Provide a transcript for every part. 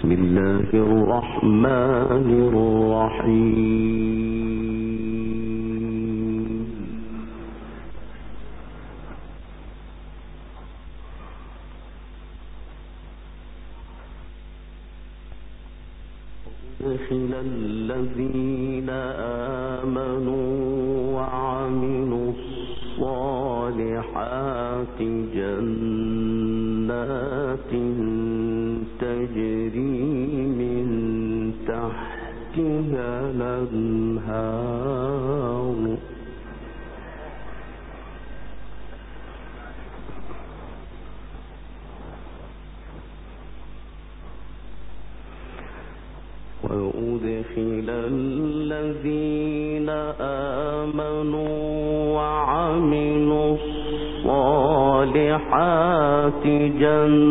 بسم الله الرحمن الرحيم. أدخل الذين الأنهار وأدخل الذين آمنوا وعملوا الصالحات جنات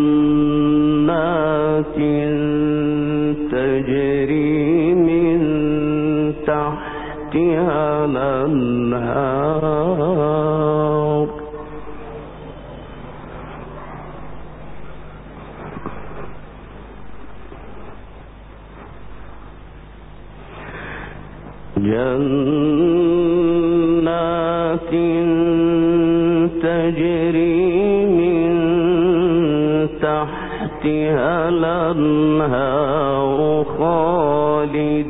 تجري تحتها الأنهار جنات تجري من تحتها الأنهار خالدين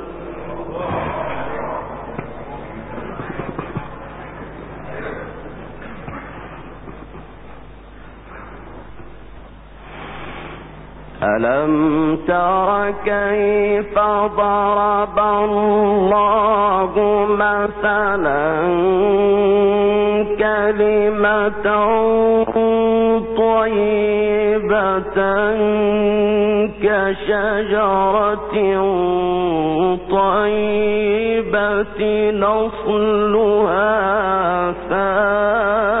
ألم تر كيف ضرب الله مثلا كلمة طيبة كشجرة طيبة نصلها ثابت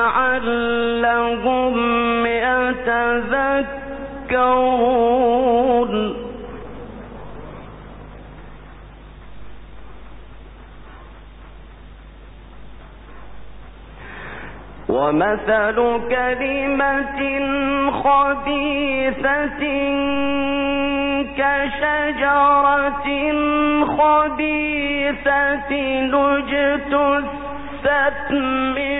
لعلهم يتذكرون. ومثل كلمة خبيثة كشجرة خبيثة اجتثت من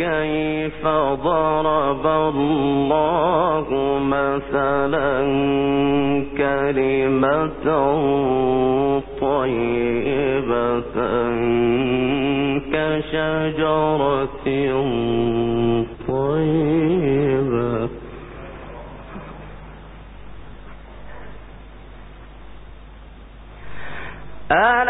كيف ضرب الله مثلا كلمة طيبة كشجرة طيبة. ألم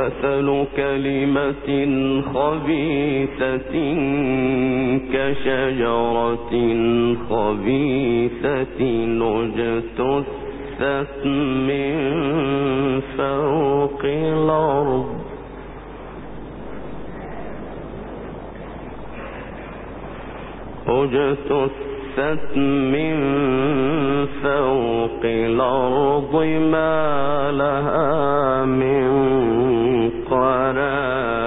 ومثل كلمة خبيثة كشجرة خبيثة اجتثت من فوق الأرض. اجتثت من فوق الأرض ما لها من قرار.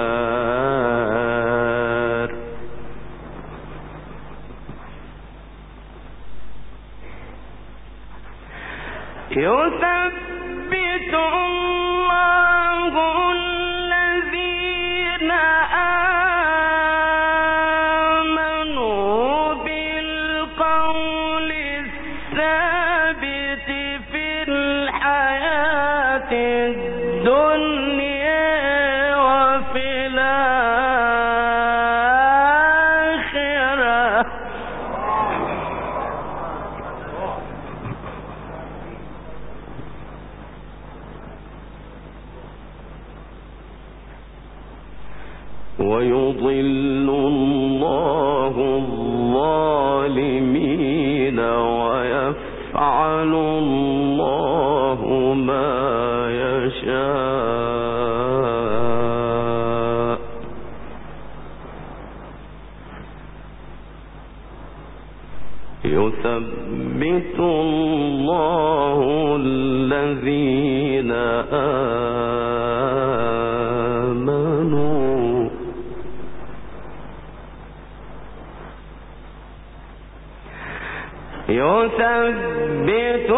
يثبت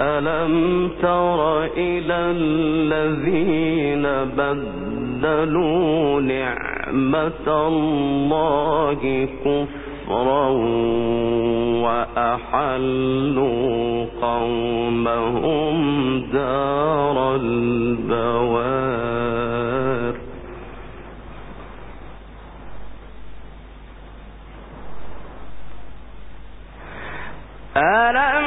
ألم تر إلى الذين بدلوا نعمة الله كفرا وأحلوا قومهم دار البوار. ألم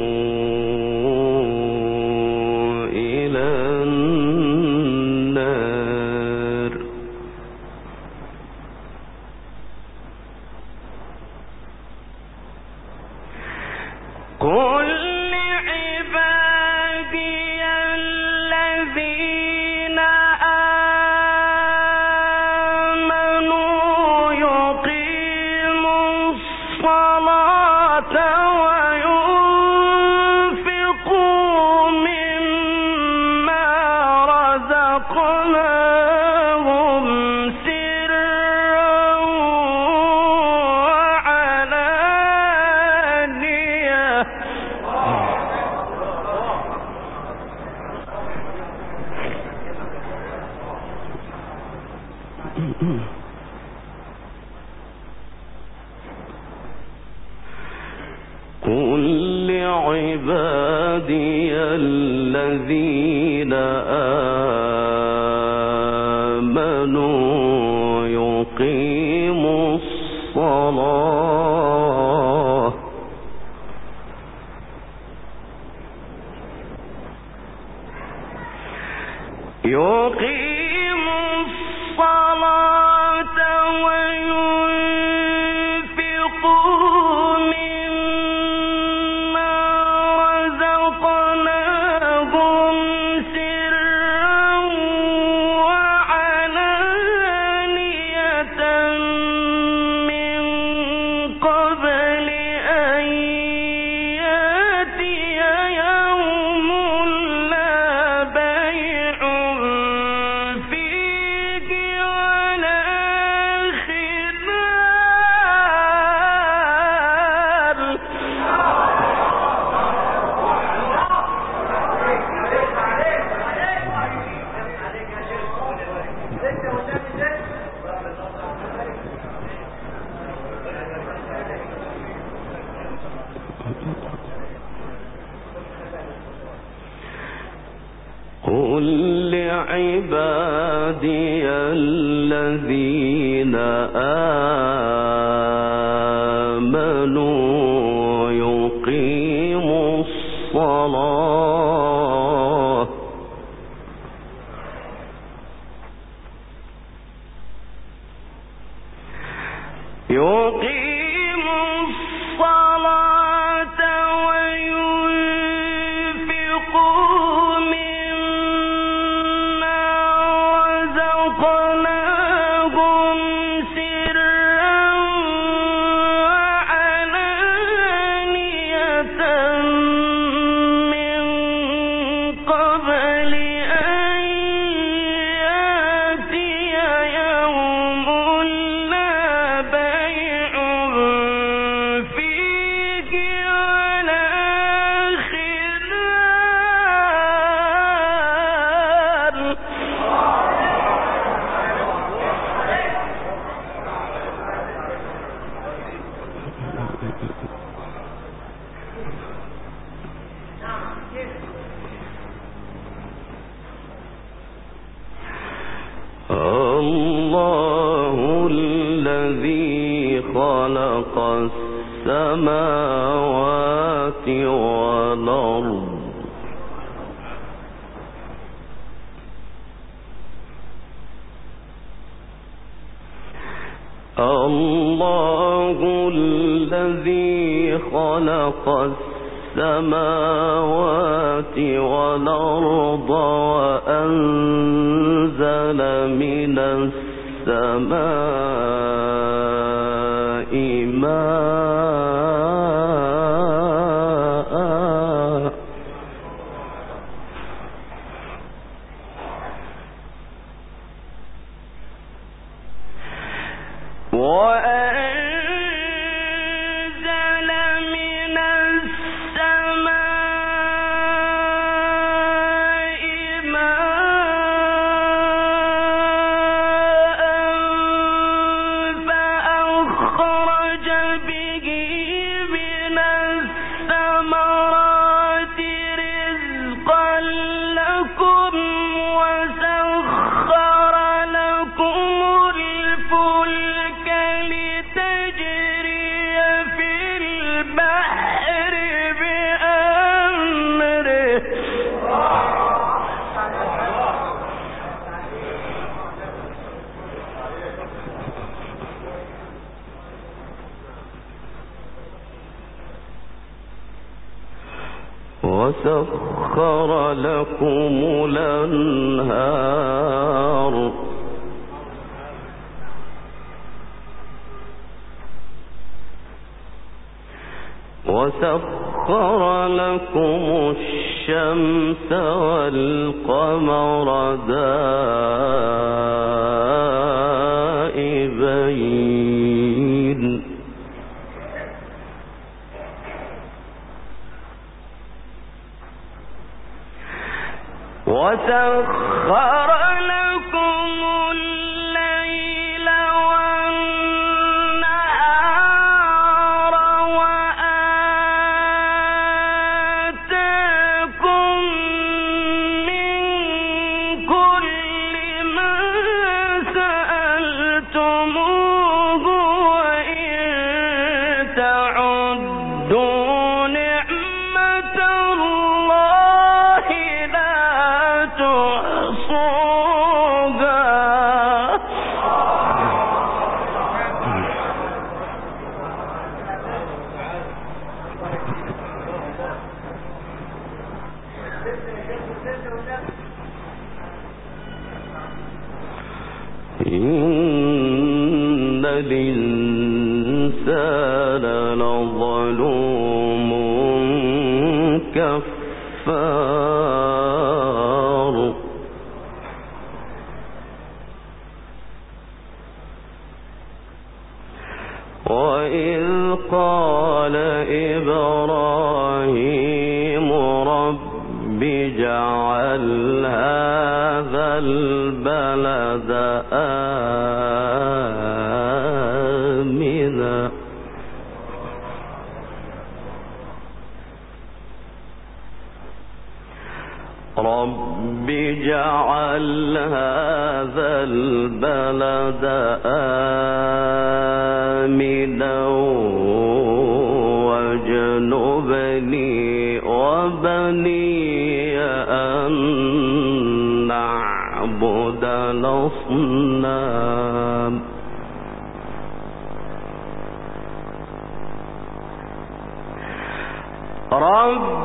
کوئی عبادي الذين آمنوا يقيمون الذي الله الذي خلق السماوات والأرض وأنزل من السماء ماء وسخر لكم الأنهار. وسخر لكم الشمس والقمر دائبين. وسخر الكفار. وإذ قال إبراهيم رب جعل هذا البلد آمنا رب اجعل هذا البلد آمنا واجنبني وبني أن نعبد الأصنام. ربي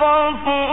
غفور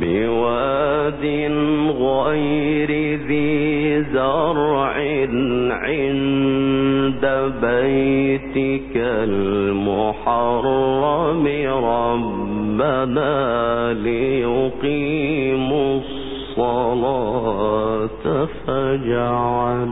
بواد غير ذي زرع عند بيتك المحرم. ربنا ليقيموا الصلاة فاجعل